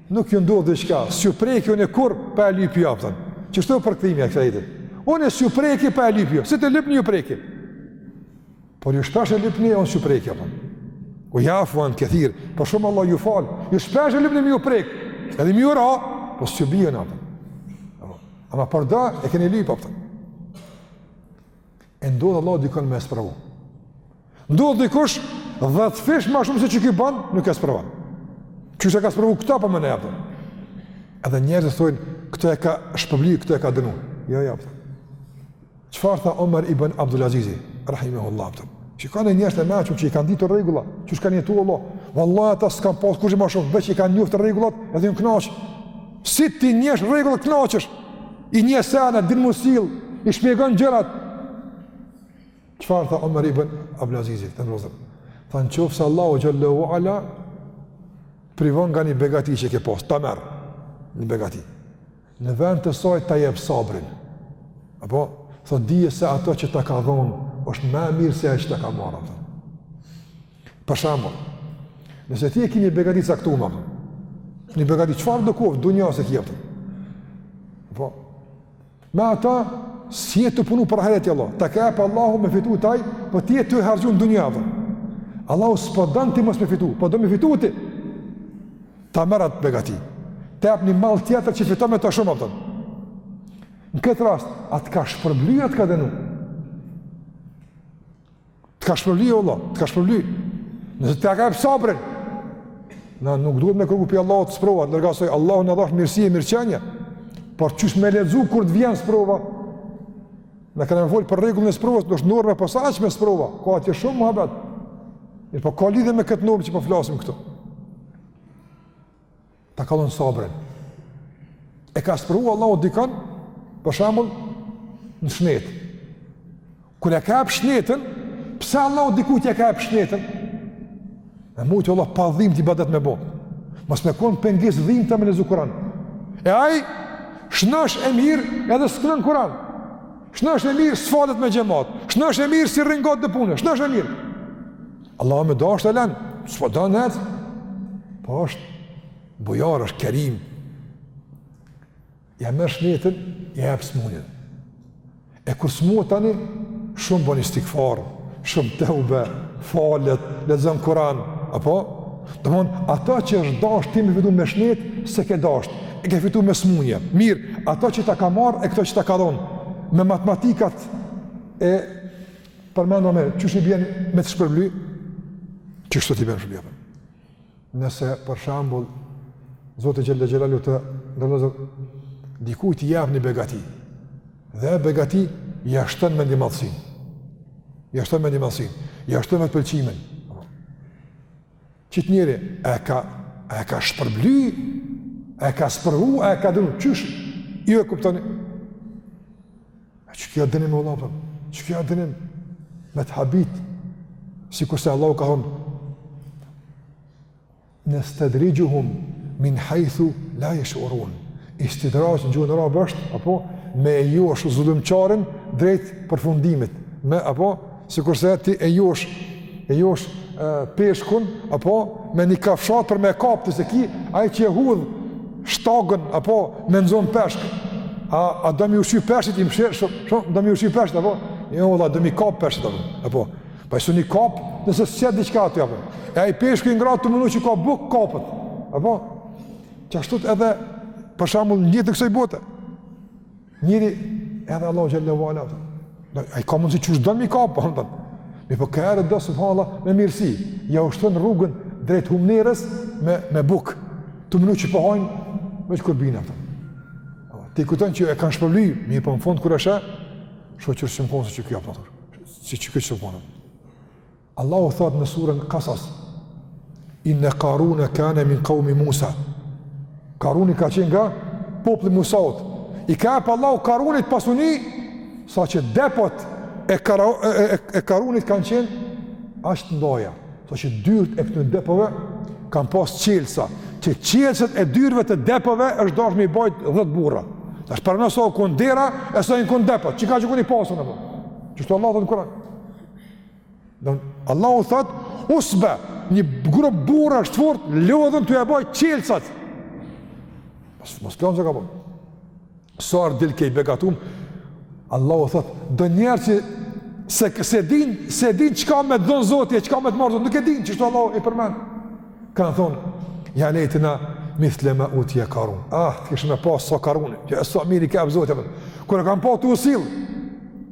Nuk ju ndodh diçka, s'ju preki unë kurr pa e lyp ju, a kupton. Qishtu përkthimi i këtij ajeti. Unë s'ju preki pa e lyp ju. Si ta lypni ju preki. Por ju shpesh e lypni unë s'ju prek, a kupton. Ue jafu an kethir, po shumë Allahu ju fal. Ju shpesh e lypni me ju prek. Edhe me ju ra, po s'ju bie, a kupton. Ama për do e keni lyp, a kupton. E ndodh Allahu dikon me e sprovu. Ndodh dikush dhetëfish ma shumë se qeky ban, nuk e sprovon. Qysh e ka sprovu këta pa po me ne jepë. Edhe njerëzit thojnë, këta e ka shpërbly, këta e ka dënu. Jo, jo, a kupton. Çfarë tha Omer ibn Abdulazizi, rahimehullah, a kupton. Që ka në njerëz të meçëm që i kanë ditë rregullat, qysh kanë jetu Allah. Vallahi ata s'kanë pasë kush ma shumë, veç i kanë njoftë rregullat, edhe jonë knaqë. Si t'i njehsh rregullat knaqesh? I njeh senet, din m'u sill, i shpjegon gjërat. Çfarë tha Omer ibn Abdulazizi, të nderum vllazën? Tha në qoftë se Allahu xhele ue ala të privon nga një begati që ke posë, ta merr një begati. Në vend të saj ta jep sabrin. Apo, thot dije se ato që ta ka dhonë, është ma e mirë se ajo që ta ka marrë. Për shembull, nëse ti e ki një begati të caktume, një begati çfarëdo koftë, dunja ose tjetër. Po. Me ata s'je tu punu për ahiret, e Allahu, ta ka jep Allahu me fitu taj, po ti je tu e harxhu në dunja, a kupton. Allahu s'po don ti mos me fitu, po do me fitu ti. Ta merr at begati, të jep një mall tjetër që fiton me të shumë a kupton. Në këtë rast, a të ka shpërbly a të ka dënu. Të ka shpërbly, vallah, të ka shpërbly. Nëse ta ka jep sabrin, na nuk duhet me kërku prej Allahut sprova, larg asaj, Allahu na dhashtë mirësi e mirëqenie, por qysh me lexu kur të vjen sprova, na kena me folë për rregullin e sprovës, ndoshta normë e posaçme sprova, ka atje shumë muhabet, mirëpo ka lidhje me këtë normë që po flasim këtu. Ta kalon sabrin. E ka sprovu Allahu dikon, për shembull, në shnet. Kur e ka ep shnetën, pse Allahu dikujt ia ka ep shnetën? E mujt Allah pa dhimbt ibadet me bo. Mos me kon pengesë dhimbta me lexu Kur'an. E ai shnosh e mirë edhe s'knon Kur'an. Shnosh e mirë s'falet me xhamat. Shnosh e mirë si rringot në punë. Shnosh e mirë. Allah me dashtë e len, s'po don me ecë, po është bujar, është kerim, ja merr shnetën, ja ep smundjen. E kur smut tani, shumë bon istigfar, shumë teube, falet, lexon Kuran, apo? Domethon, ata që është dashtë, ti me fitu me shnet, s'e ke dashtë, e ke fitu me smunje, mirë, ato që ta ka marrë, e këto që ta ka dhonë, me matematikat, e Paramendo me, qysh i bjen me të shpërbly? Qysh do t'i bjen shpërbly? Nëse, për shembull, Zoti xhel-le xhelaluhu të ndërlozër, dikujt ia jep një begati, dhe e begati ia shton mendjemadhësinë. Ia shton mendjemadhësinë. Ia shton vetëpëlqimin. Qit njeri, e ka, e ka shpërbly, e ka sprovu, e ka dënu, qysh, ju e kuptoni? E që kjo dënim, Allah, për, që kjo dënim, me të habit, sikurse Allahu ka thonë, nestedrixhuhum, min hajthu, la jeshurun, istidraxh në gjuhën arabe është, apo, me e josh zullumqarin, drejt përfundimit, me, apo, Sikurse ti e josh, e josh peshkun apo me një kafshatë për me kap ti se ki, ai që e hudh shtagën apo me nxon peshk. A a do me i ushqy peshqit i mshirshëm, shumë do me i ushqy peshqit apo? Jo, valla do me i kap peshqit apo. Apo pa po s'un i kap, nëse s'ka diçka aty apo. E ai peshku i ngratë tu menu që ka bukë kapet. Apo? Qashtu edhe për shembull njejt n'kësaj bote. Njeri edhe Allahu xhel-le ve ala. Ai ka mundsi qysh do me i kap po thon. Mirëpo ka herë do subhanallah me mirësi. Ja shtron rrugën drejt humnerës me me bukë. Tu menu që po hajn me kur bijnë ata. Ti kujton që e kanë shpërbly, mirëpo në fund kur është shoqëruar shumë kohë se çu kjo apo. Si çu kjo çu po. Allahu thot në surën Kasas: Inna Karuna kana min kaumi Musa. Karuni ka qenë nga populli i Musaut. I ka ep Allahu Karunit pasuni sa që depot e kara, e, e Karunit kanë qenë aq të mdhoja. Sa që dyrt e këtyne depove kanë pas çelsa. Që çelsat e dyrve të depove është dasht me i bajt 10 burra. Tash parameno sa u kon dera, e sa in kon depot, që kaq kon i pasun apo. Qështu Allahu thot në Kuran. Don Allahu thot usbe, një grup burra të fort, lodhen tu ja bajt çelsat. Mos mos plan çka bën. Sa ar dil ke begatum. Allahu thot, do njerëz që se se din, se din çka me të dhon Zoti, çka me të marrë Zoti, nuk e din qështu Allahu i përmend. Kan thon, ja lejtna mithle ma utije Karun. Ah, të kishme pasë sa Karun, që e sa mirë i ka e pëzohet e përë. Kur e kanë pa tu u sillë,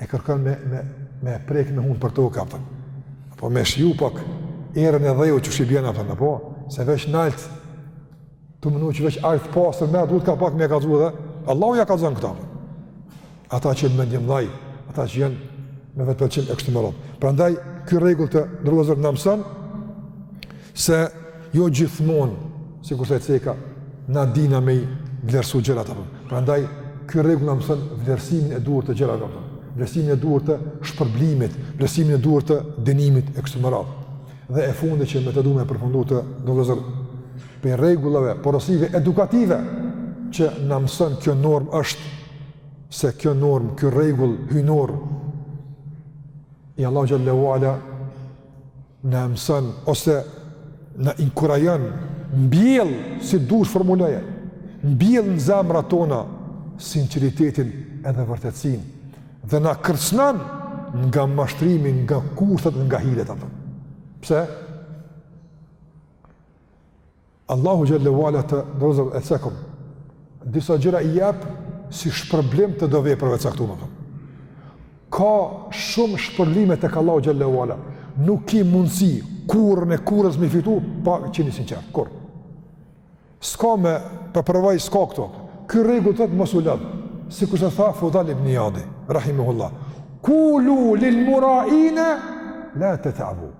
e kërkon me me me prek me hundë për tokë kupton apo me shiju pak erën e dheut që shi bjen kupton apo se veç nalt tu menu që veç nalt pasër me duhet ka pak me e kallxu edhe Allahu ja kallxon këta kupton ata që janë mendjemdhaj ata që janë me vetëpëlqim e kështu me radhë prandaj ky rregull të nderuar vëllezër na mëson Se jo gjithmonë, sikurse e ceka, na dina me i vlerësu gjërat, kupton. Prandaj, kjo rregull na mëson vlerësimin e duhur të gjërave, kupton. Vlerësimin e duhur të shpërblimit, vlerësimin e duhur të dënimit e kështu me radhë. Dhe e fundi që me të du me përfundu të nderuar vëllezër, prej rregullave, porosive, edukative, që na mëson kjo norm është, se kjo norm, kjo rregull hyjnor, i Allahut xhelle ue ala, Na mëson ose na inkurajon, mbjell si dush formuloje, mbjell në zemra tona sinceritetin edhe vërtetësin, dhe na kërcnon nga mashtrimi, nga kurthet, nga hilet ato. Pse? Allahu xhelle ue ala të nderuar vëllezër e cekëm. Disa gjëra i jap si shpërblim të do veprave caktume. Ka shumë shpërblime tek Allahu xhelle ue ala. Nuk ki mundsi kurrën e kurrës me i fitu pa qenë i sinqert. Kurrë s'ka me pa provoj s'ka këto. Ky rregull thotë mos u lodh. Sikurse tha Fudhal ibn Ijadi, rahimahullah. Kulu lil muraine la tetabu.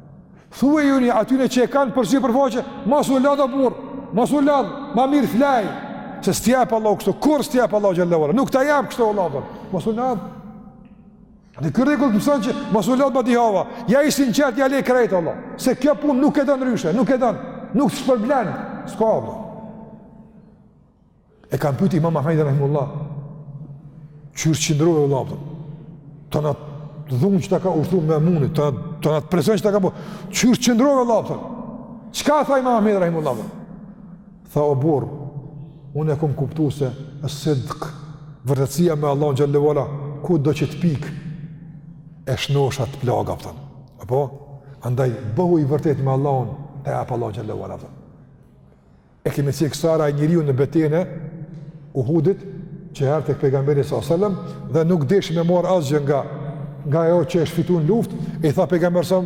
Thuajuni atyne që e kanë për sy e faqe, mos u lodh o burr, mos u lodh, ma mirë flaj. Se s'të jap Allahu kështu, kurrë s'të jap Allahu xhelle ue ala. Nuk ta jap kështu Allahu. Mos u lodh. Edhe ky rregull të mëson që mos u lodh badihava, ja i sinqert, ja le krejt vlla, se kjo punë nuk e don ndryshe, nuk e don, nuk të shpërblen, s'ka Allah. E kanë pyet Imam Ahmedin rahimullah. Qysh qëndrove vlla, kupton. Tanë atë dhunë që ta ka ushtru Memuni, të, tanë atë presion që ta ka bo. Qysh qëndrove vlla, kupton. Çka tha Imam Ahmed rahimullah? Tha o burr, unë e kam kuptu se sidk vërtetësia me Allahun xhelle ue ala kudo që të pik e shnoshat plaga kupton. Apo? Andaj, bëhu i vërtet me Allahun të jap Allahu xhelle ue ala kupton. e kemi si kësara e njeriu në betejën e Uhudit që erdh tek pejgamberi s.a.s. dhe nuk deshi me marrë asgjë nga nga ajo që është fitu në luftë e i tha pejgamberi s.a.s.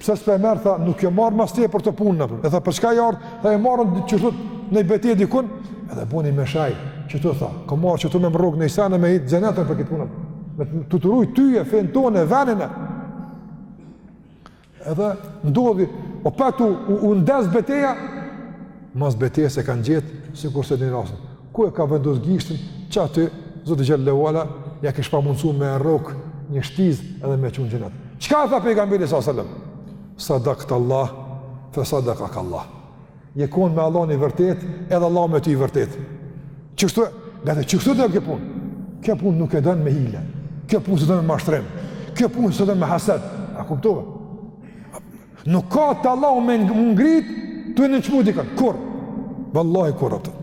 pse s'po e merr, tha nuk jam ardhë mas teje për këtë punë unë e tha për çka je ardhë, tha jam ardhë qështu në ni betejë dikun edhe boni me shenj qetu tha, kam ardhë qetu me më rrokë ni send me hi n'xhenet për këtë punë me të rujt ty e fenë tonë e venin e Edhe ndodhi, apëton, u, u ndez beteja, mas betejës e kanë gjetë, sikurse n'atë rast ku e ka vendosë gishtin, qaty, Zoti xhele ve ala, ja kish pas mundësu me rrok një shtizë edhe me çu n'xhenet. Çka tha pejgamberi s.a.s. Sadakte Allah, fe sadakake Allah. Je kon me Allahun i vërtetë, edhe Allahu me ty i vërtetë. Qështu, ngase qështu do kjo punë. Kjo punë nuk e don me hile. Kjo punë s'do me mashtrim. Kjo punë s'do me hased. A kupton? Nuk ka te Allahu me u ngrit, tu e nënçmu dikën, kurrë. Vallahi kurrë, apëton.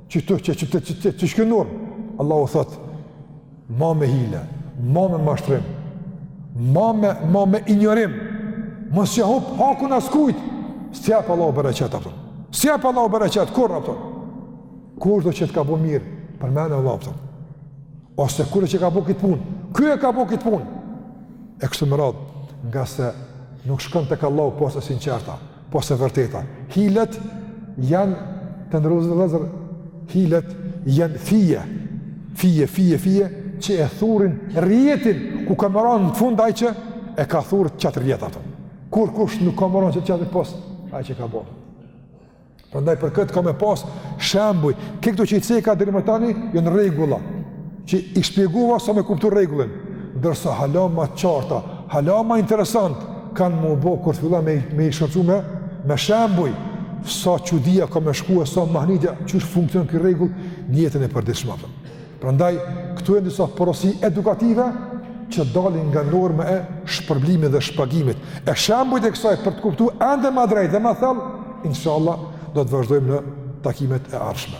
Që të që që të që të që që që Allahu thot Ma me hile Ma me mashtrim Ma me, ma me injorim Mos ja hup hakun askujt S't'jep Allahu bereqet apëton S't'jep Allahu bereqet kurrë apëton Kurdo që të ka bo mirë Përmene Allahun apëton Ose kurdo që ka bo këtë punë Ky e ka bo këtë punë E kështu me radhë Ngase nuk shkon tek Allahu pos e sinqerta Pos e vërteta, hilet janë të nderuar vëllezër, hilet janë fije, fije, fije, fije, që e thurin rrjetin, ku ka me ra në fund ai që e ka thurë qatë rrjet apëton. Kurrkush nuk ka me ra në qatë pos ai që ka bo. Prandaj për këtë ka me pas shembuj, këto që i ceka deri më tani, janë rregulla. Që i shpjegova sa me kuptu rregullin, ndërsa hala ma qarta, hala ma interesant, kanë me u bo kur të filloj me, me i shoqëru me, me shembuj, sa çudia ka me shku e sa mahnitja, qysh funksionon ky rregull në jetën e përditshme. Prandaj, këtu janë disa porosi edukative, që dalin nga norma e shpërblimit dhe shpagimit. E shembujt e kësaj për të kuptu ende ma drejt dhe ma thellë, inshallah, do të vazhdojmë në takimet e ardhshme.